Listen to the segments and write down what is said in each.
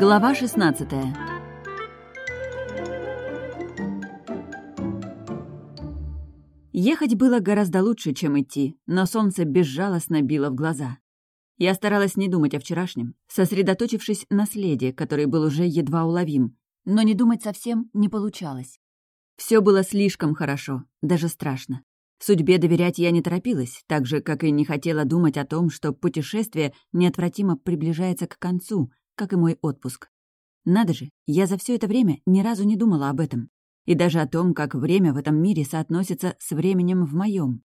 Глава 16 Ехать было гораздо лучше, чем идти, но солнце безжалостно било в глаза. Я старалась не думать о вчерашнем, сосредоточившись на следе, который был уже едва уловим, но не думать совсем не получалось. Все было слишком хорошо, даже страшно. Судьбе доверять я не торопилась, так же, как и не хотела думать о том, что путешествие неотвратимо приближается к концу, как и мой отпуск. Надо же, я за все это время ни разу не думала об этом. И даже о том, как время в этом мире соотносится с временем в моем.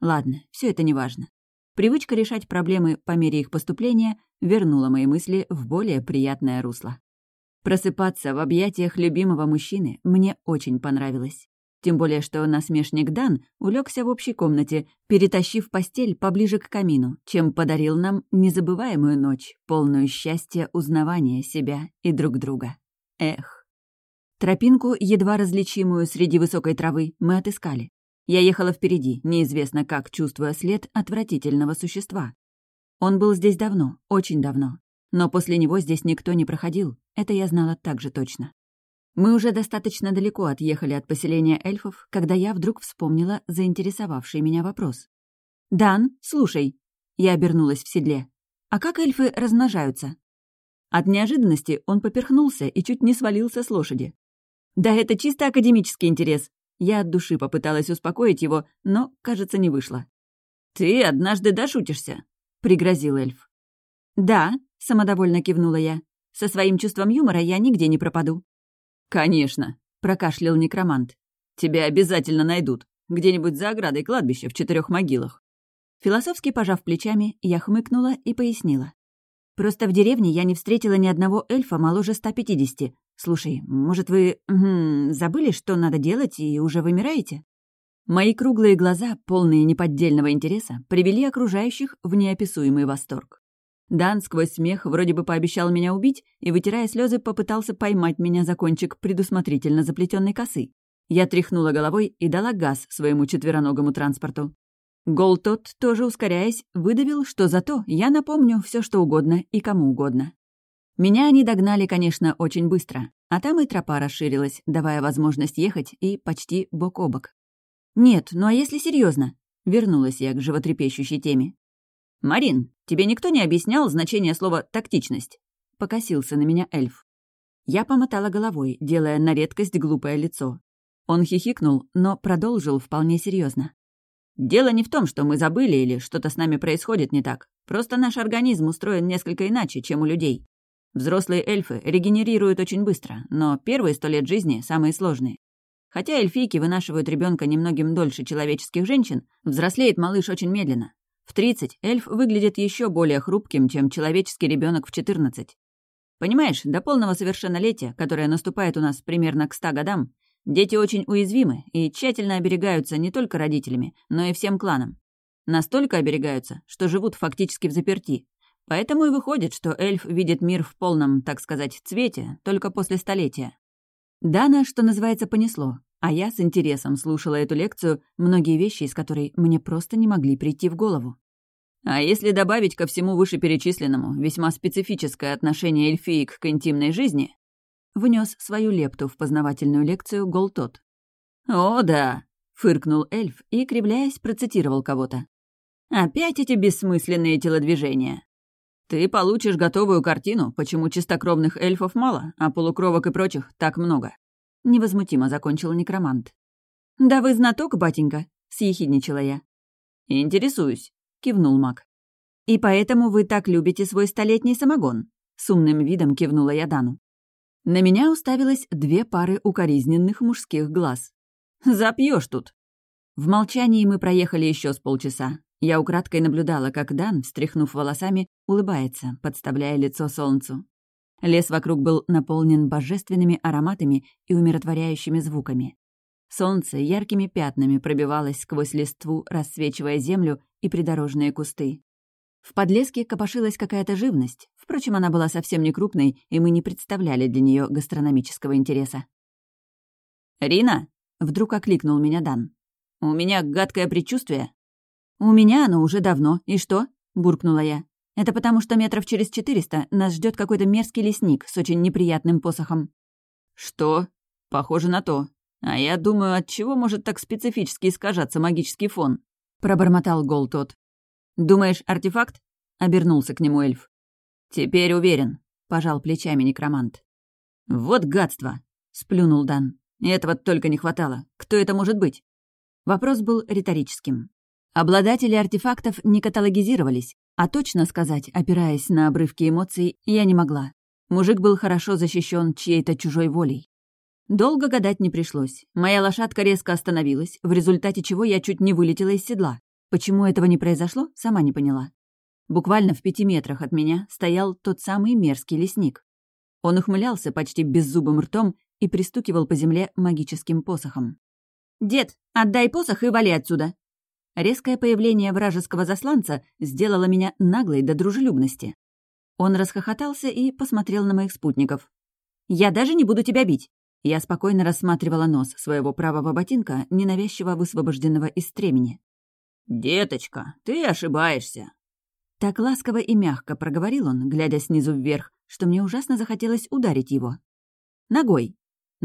Ладно, все это неважно. Привычка решать проблемы по мере их поступления вернула мои мысли в более приятное русло. Просыпаться в объятиях любимого мужчины мне очень понравилось. Тем более, что насмешник Дан улегся в общей комнате, перетащив постель поближе к камину, чем подарил нам незабываемую ночь, полную счастья узнавания себя и друг друга. Эх. Тропинку, едва различимую среди высокой травы, мы отыскали. Я ехала впереди, неизвестно как, чувствуя след отвратительного существа. Он был здесь давно, очень давно. Но после него здесь никто не проходил, это я знала так же точно. Мы уже достаточно далеко отъехали от поселения эльфов, когда я вдруг вспомнила заинтересовавший меня вопрос. «Дан, слушай». Я обернулась в седле. «А как эльфы размножаются?» От неожиданности он поперхнулся и чуть не свалился с лошади. «Да это чисто академический интерес». Я от души попыталась успокоить его, но, кажется, не вышло. «Ты однажды дошутишься», — пригрозил эльф. «Да», — самодовольно кивнула я. «Со своим чувством юмора я нигде не пропаду». «Конечно», — прокашлял некромант. «Тебя обязательно найдут. Где-нибудь за оградой кладбища в четырех могилах». Философски пожав плечами, я хмыкнула и пояснила. «Просто в деревне я не встретила ни одного эльфа моложе 150. Слушай, может, вы м забыли, что надо делать, и уже вымираете?» Мои круглые глаза, полные неподдельного интереса, привели окружающих в неописуемый восторг. Дан сквозь смех вроде бы пообещал меня убить и, вытирая слезы, попытался поймать меня за кончик предусмотрительно заплетенной косы. Я тряхнула головой и дала газ своему четвероногому транспорту. Гол тот, тоже ускоряясь, выдавил, что зато я напомню все, что угодно и кому угодно. Меня они догнали, конечно, очень быстро, а там и тропа расширилась, давая возможность ехать и почти бок о бок. «Нет, ну а если серьезно? вернулась я к животрепещущей теме. «Марин, тебе никто не объяснял значение слова «тактичность»?» — покосился на меня эльф. Я помотала головой, делая на редкость глупое лицо. Он хихикнул, но продолжил вполне серьезно. «Дело не в том, что мы забыли или что-то с нами происходит не так. Просто наш организм устроен несколько иначе, чем у людей. Взрослые эльфы регенерируют очень быстро, но первые сто лет жизни самые сложные. Хотя эльфийки вынашивают ребенка немногим дольше человеческих женщин, взрослеет малыш очень медленно. В 30 эльф выглядит еще более хрупким, чем человеческий ребенок в 14. Понимаешь, до полного совершеннолетия, которое наступает у нас примерно к 100 годам, дети очень уязвимы и тщательно оберегаются не только родителями, но и всем кланом. Настолько оберегаются, что живут фактически в заперти. Поэтому и выходит, что эльф видит мир в полном, так сказать, цвете только после столетия. Дана, что называется, понесло. А я с интересом слушала эту лекцию, многие вещи из которой мне просто не могли прийти в голову. А если добавить ко всему вышеперечисленному весьма специфическое отношение эльфиек к интимной жизни, внес свою лепту в познавательную лекцию Голтот. «О, да!» — фыркнул эльф и, кривляясь, процитировал кого-то. «Опять эти бессмысленные телодвижения. Ты получишь готовую картину, почему чистокровных эльфов мало, а полукровок и прочих так много. — невозмутимо закончил некромант. «Да вы знаток, батенька», — съехидничала я. «Интересуюсь», — кивнул маг. «И поэтому вы так любите свой столетний самогон?» — с умным видом кивнула я Дану. На меня уставилось две пары укоризненных мужских глаз. «Запьешь тут!» В молчании мы проехали еще с полчаса. Я украдкой наблюдала, как Дан, встряхнув волосами, улыбается, подставляя лицо солнцу. Лес вокруг был наполнен божественными ароматами и умиротворяющими звуками. Солнце яркими пятнами пробивалось сквозь листву, рассвечивая землю и придорожные кусты. В подлеске копошилась какая-то живность, впрочем, она была совсем не крупной, и мы не представляли для нее гастрономического интереса. «Рина!» — вдруг окликнул меня Дан. «У меня гадкое предчувствие». «У меня оно уже давно. И что?» — буркнула я. Это потому, что метров через четыреста нас ждет какой-то мерзкий лесник с очень неприятным посохом». «Что? Похоже на то. А я думаю, от чего может так специфически искажаться магический фон?» — пробормотал Гол тот. «Думаешь, артефакт?» — обернулся к нему эльф. «Теперь уверен», — пожал плечами некромант. «Вот гадство!» — сплюнул Дан. «Этого только не хватало. Кто это может быть?» Вопрос был риторическим. Обладатели артефактов не каталогизировались, а точно сказать, опираясь на обрывки эмоций, я не могла. Мужик был хорошо защищен чьей-то чужой волей. Долго гадать не пришлось. Моя лошадка резко остановилась, в результате чего я чуть не вылетела из седла. Почему этого не произошло, сама не поняла. Буквально в пяти метрах от меня стоял тот самый мерзкий лесник. Он ухмылялся почти беззубым ртом и пристукивал по земле магическим посохом. «Дед, отдай посох и вали отсюда!» Резкое появление вражеского засланца сделало меня наглой до дружелюбности. Он расхохотался и посмотрел на моих спутников. «Я даже не буду тебя бить!» Я спокойно рассматривала нос своего правого ботинка, ненавязчиво высвобожденного из стремени. «Деточка, ты ошибаешься!» Так ласково и мягко проговорил он, глядя снизу вверх, что мне ужасно захотелось ударить его. Ногой.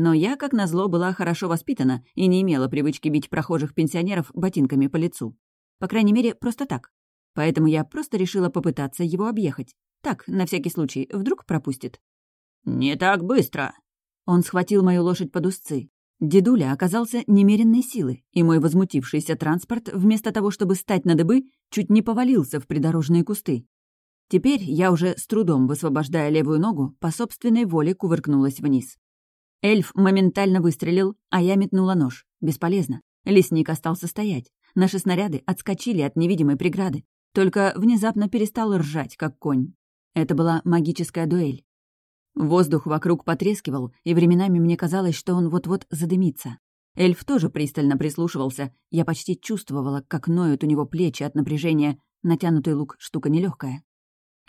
Но я, как назло, была хорошо воспитана и не имела привычки бить прохожих пенсионеров ботинками по лицу. По крайней мере, просто так. Поэтому я просто решила попытаться его объехать. Так, на всякий случай, вдруг пропустит. «Не так быстро!» Он схватил мою лошадь под узцы. Дедуля оказался немеренной силы, и мой возмутившийся транспорт, вместо того, чтобы стать на дыбы, чуть не повалился в придорожные кусты. Теперь я уже с трудом, высвобождая левую ногу, по собственной воле кувыркнулась вниз. Эльф моментально выстрелил, а я метнула нож. Бесполезно. Лесник остался стоять. Наши снаряды отскочили от невидимой преграды. Только внезапно перестал ржать, как конь. Это была магическая дуэль. Воздух вокруг потрескивал, и временами мне казалось, что он вот-вот задымится. Эльф тоже пристально прислушивался. Я почти чувствовала, как ноют у него плечи от напряжения. Натянутый лук — штука нелегкая.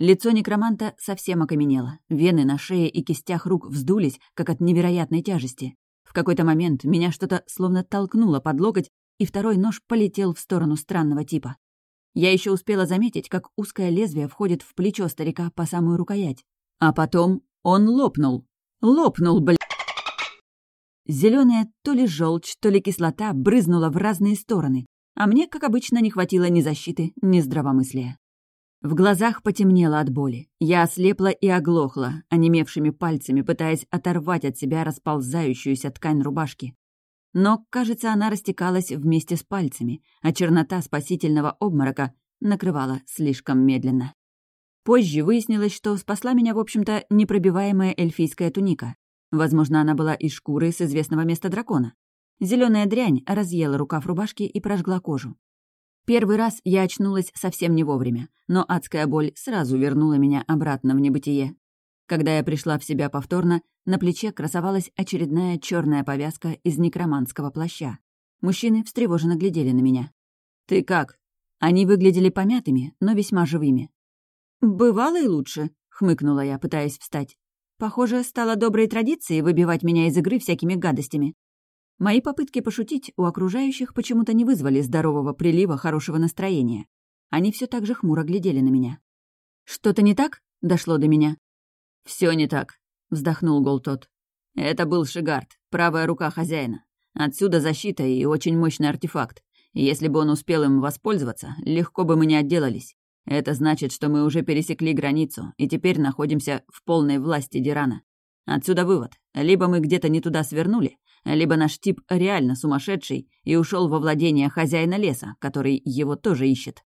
Лицо некроманта совсем окаменело. Вены на шее и кистях рук вздулись, как от невероятной тяжести. В какой-то момент меня что-то словно толкнуло под локоть, и второй нож полетел в сторону странного типа. Я еще успела заметить, как узкое лезвие входит в плечо старика по самую рукоять. А потом он лопнул. Лопнул, бля... Зеленая то ли желчь, то ли кислота брызнула в разные стороны, а мне, как обычно, не хватило ни защиты, ни здравомыслия. В глазах потемнело от боли. Я ослепла и оглохла, онемевшими пальцами пытаясь оторвать от себя расползающуюся ткань рубашки. Но, кажется, она растекалась вместе с пальцами, а чернота спасительного обморока накрывала слишком медленно. Позже выяснилось, что спасла меня, в общем-то, непробиваемая эльфийская туника. Возможно, она была из шкуры с известного места дракона. Зеленая дрянь разъела рукав рубашки и прожгла кожу. Первый раз я очнулась совсем не вовремя, но адская боль сразу вернула меня обратно в небытие. Когда я пришла в себя повторно, на плече красовалась очередная черная повязка из некроманского плаща. Мужчины встревоженно глядели на меня. «Ты как?» Они выглядели помятыми, но весьма живыми. «Бывало и лучше», — хмыкнула я, пытаясь встать. «Похоже, стало доброй традицией выбивать меня из игры всякими гадостями». Мои попытки пошутить у окружающих почему-то не вызвали здорового прилива хорошего настроения. Они все так же хмуро глядели на меня. «Что-то не так?» — дошло до меня. Все не так», — вздохнул Голтот. «Это был Шигард, правая рука хозяина. Отсюда защита и очень мощный артефакт. Если бы он успел им воспользоваться, легко бы мы не отделались. Это значит, что мы уже пересекли границу и теперь находимся в полной власти Дирана. Отсюда вывод. Либо мы где-то не туда свернули, либо наш тип реально сумасшедший и ушел во владение хозяина леса, который его тоже ищет.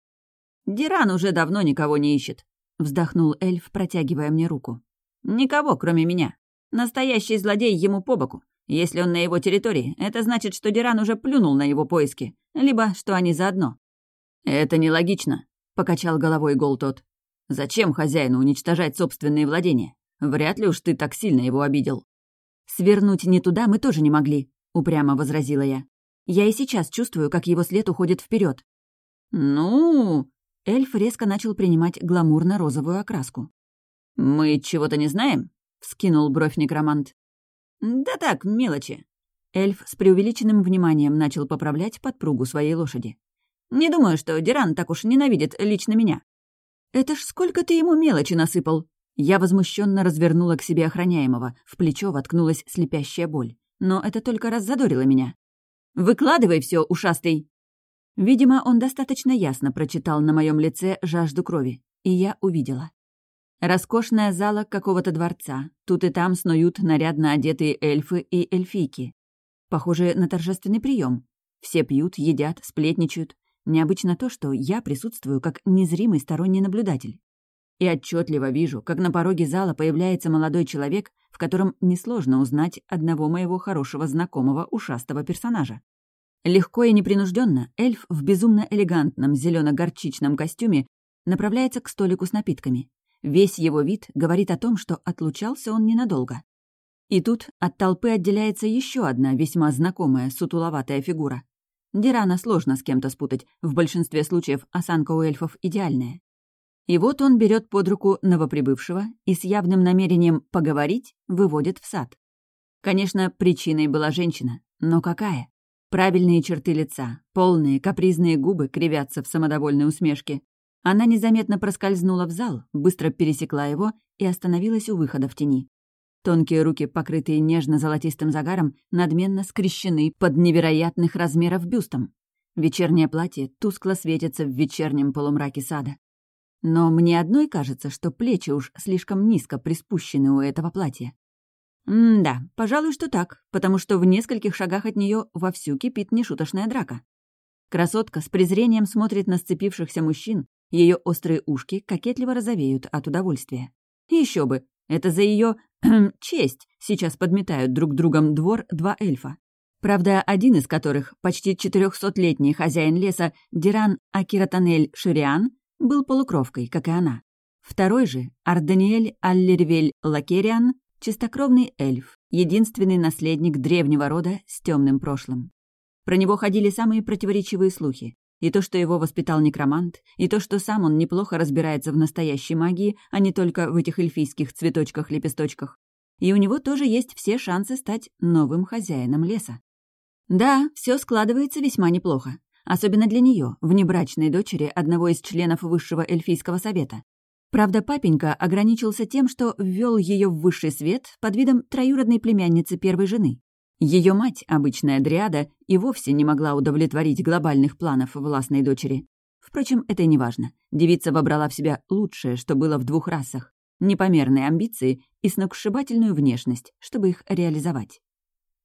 «Диран уже давно никого не ищет», — вздохнул эльф, протягивая мне руку. «Никого, кроме меня. Настоящий злодей ему по боку. Если он на его территории, это значит, что Диран уже плюнул на его поиски, либо что они заодно». «Это нелогично», — покачал головой Голтот. «Зачем хозяину уничтожать собственные владения? Вряд ли уж ты так сильно его обидел». «Свернуть не туда мы тоже не могли», — упрямо возразила я. «Я и сейчас чувствую, как его след уходит вперед. «Ну...» — эльф резко начал принимать гламурно-розовую окраску. «Мы чего-то не знаем?» — вскинул бровь некромант. «Да так, мелочи». Эльф с преувеличенным вниманием начал поправлять подпругу своей лошади. Не думаю, что Диран так уж ненавидит лично меня». Это ж сколько ты ему мелочи насыпал!» Я возмущенно развернула к себе охраняемого, в плечо воткнулась слепящая боль. Но это только раззадорило меня. «Выкладывай все, ушастый!» Видимо, он достаточно ясно прочитал на моем лице жажду крови, и я увидела. Роскошная зала какого-то дворца. Тут и там снуют нарядно одетые эльфы и эльфийки. Похоже на торжественный прием. Все пьют, едят, сплетничают. Необычно то, что я присутствую как незримый сторонний наблюдатель. И отчетливо вижу, как на пороге зала появляется молодой человек, в котором несложно узнать одного моего хорошего знакомого ушастого персонажа. Легко и непринужденно эльф в безумно элегантном зелено-горчичном костюме направляется к столику с напитками. Весь его вид говорит о том, что отлучался он ненадолго. И тут от толпы отделяется еще одна весьма знакомая сутуловатая фигура. Дирана сложно с кем-то спутать, в большинстве случаев осанка у эльфов идеальная. И вот он берет под руку новоприбывшего и с явным намерением поговорить выводит в сад. Конечно, причиной была женщина, но какая? Правильные черты лица, полные капризные губы кривятся в самодовольной усмешке. Она незаметно проскользнула в зал, быстро пересекла его и остановилась у выхода в тени. Тонкие руки, покрытые нежно-золотистым загаром, надменно скрещены под невероятных размеров бюстом. Вечернее платье тускло светится в вечернем полумраке сада. Но мне одной кажется, что плечи уж слишком низко приспущены у этого платья. М-да, пожалуй, что так, потому что в нескольких шагах от нее вовсю кипит нешуточная драка. Красотка с презрением смотрит на сцепившихся мужчин, ее острые ушки кокетливо розовеют от удовольствия. Еще бы, это за ее честь сейчас подметают друг другом двор два эльфа. Правда, один из которых, почти четырехсотлетний хозяин леса Диран Акиратанель Шириан, был полукровкой, как и она. Второй же, Арданиэль Аллервель Лакериан, Чистокровный эльф, единственный наследник древнего рода с темным прошлым. Про него ходили самые противоречивые слухи. И то, что его воспитал некромант, и то, что сам он неплохо разбирается в настоящей магии, а не только в этих эльфийских цветочках-лепесточках. И у него тоже есть все шансы стать новым хозяином леса. Да, все складывается весьма неплохо. Особенно для нее, внебрачной дочери одного из членов Высшего эльфийского совета. Правда, папенька ограничился тем, что ввел ее в высший свет под видом троюродной племянницы первой жены. Ее мать, обычная дриада, и вовсе не могла удовлетворить глобальных планов властной дочери. Впрочем, это не важно. Девица вобрала в себя лучшее, что было в двух расах. Непомерные амбиции и сногсшибательную внешность, чтобы их реализовать.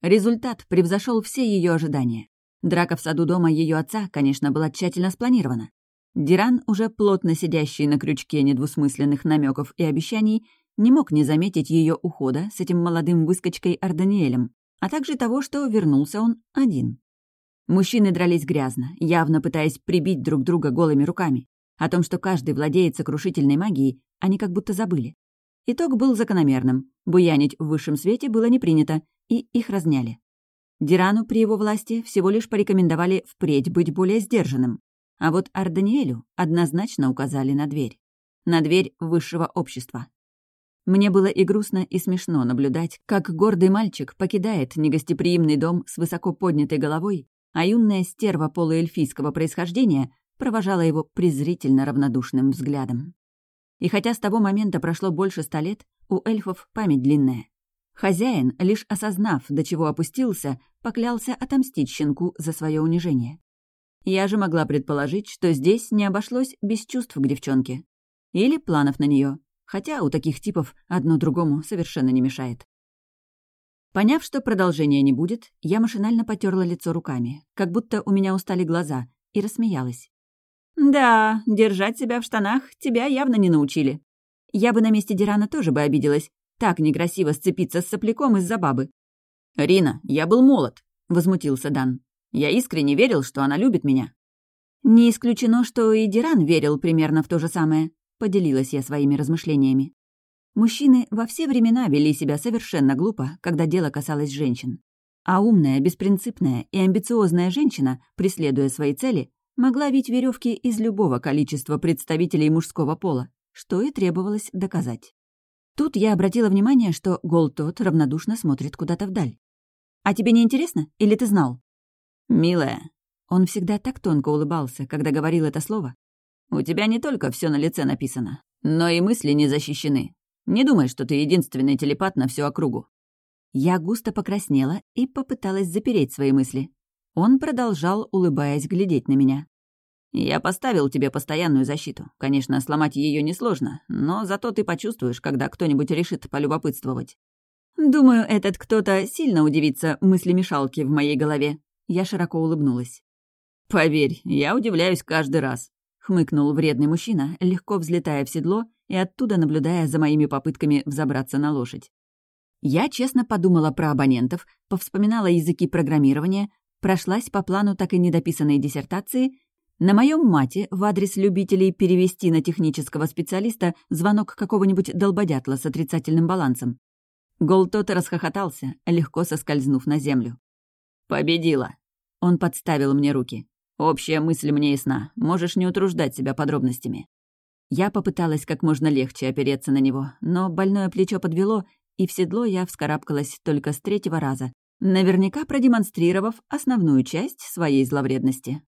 Результат превзошел все ее ожидания. Драка в саду дома ее отца, конечно, была тщательно спланирована. Диран, уже плотно сидящий на крючке недвусмысленных намеков и обещаний, не мог не заметить ее ухода с этим молодым выскочкой Арданиэлем, а также того, что вернулся он один. Мужчины дрались грязно, явно пытаясь прибить друг друга голыми руками. О том, что каждый владеет сокрушительной магией, они как будто забыли. Итог был закономерным. Буянить в высшем свете было не принято, и их разняли. Дирану при его власти всего лишь порекомендовали впредь быть более сдержанным. А вот Арданиэлю однозначно указали на дверь. На дверь высшего общества. Мне было и грустно, и смешно наблюдать, как гордый мальчик покидает негостеприимный дом с высоко поднятой головой, а юная стерва полуэльфийского происхождения провожала его презрительно равнодушным взглядом. И хотя с того момента прошло больше ста лет, у эльфов память длинная. Хозяин, лишь осознав, до чего опустился, поклялся отомстить щенку за свое унижение. Я же могла предположить, что здесь не обошлось без чувств к девчонке. Или планов на нее, хотя у таких типов одно другому совершенно не мешает. Поняв, что продолжения не будет, я машинально потерла лицо руками, как будто у меня устали глаза, и рассмеялась. «Да, держать себя в штанах тебя явно не научили. Я бы на месте Дирана тоже бы обиделась. Так некрасиво сцепиться с сопляком из-за бабы». «Рина, я был молод», — возмутился Дан. Я искренне верил, что она любит меня». «Не исключено, что и Диран верил примерно в то же самое», — поделилась я своими размышлениями. Мужчины во все времена вели себя совершенно глупо, когда дело касалось женщин. А умная, беспринципная и амбициозная женщина, преследуя свои цели, могла вить веревки из любого количества представителей мужского пола, что и требовалось доказать. Тут я обратила внимание, что Гол тот равнодушно смотрит куда-то вдаль. «А тебе не интересно? Или ты знал?» «Милая». Он всегда так тонко улыбался, когда говорил это слово. У тебя не только все на лице написано, но и мысли не защищены. Не думай, что ты единственный телепат на всю округу». Я густо покраснела и попыталась запереть свои мысли. Он продолжал, улыбаясь, глядеть на меня. «Я поставил тебе постоянную защиту. Конечно, сломать ее несложно, но зато ты почувствуешь, когда кто-нибудь решит полюбопытствовать». «Думаю, этот кто-то сильно удивится мысли-мешалки в моей голове». Я широко улыбнулась. «Поверь, я удивляюсь каждый раз», — хмыкнул вредный мужчина, легко взлетая в седло и оттуда наблюдая за моими попытками взобраться на лошадь. Я честно подумала про абонентов, повспоминала языки программирования, прошлась по плану так и недописанной диссертации на моем мате в адрес любителей перевести на технического специалиста звонок какого-нибудь долбодятла с отрицательным балансом. Голтот расхохотался, легко соскользнув на землю. «Победила!» Он подставил мне руки. «Общая мысль мне ясна. Можешь не утруждать себя подробностями». Я попыталась как можно легче опереться на него, но больное плечо подвело, и в седло я вскарабкалась только с третьего раза, наверняка продемонстрировав основную часть своей зловредности.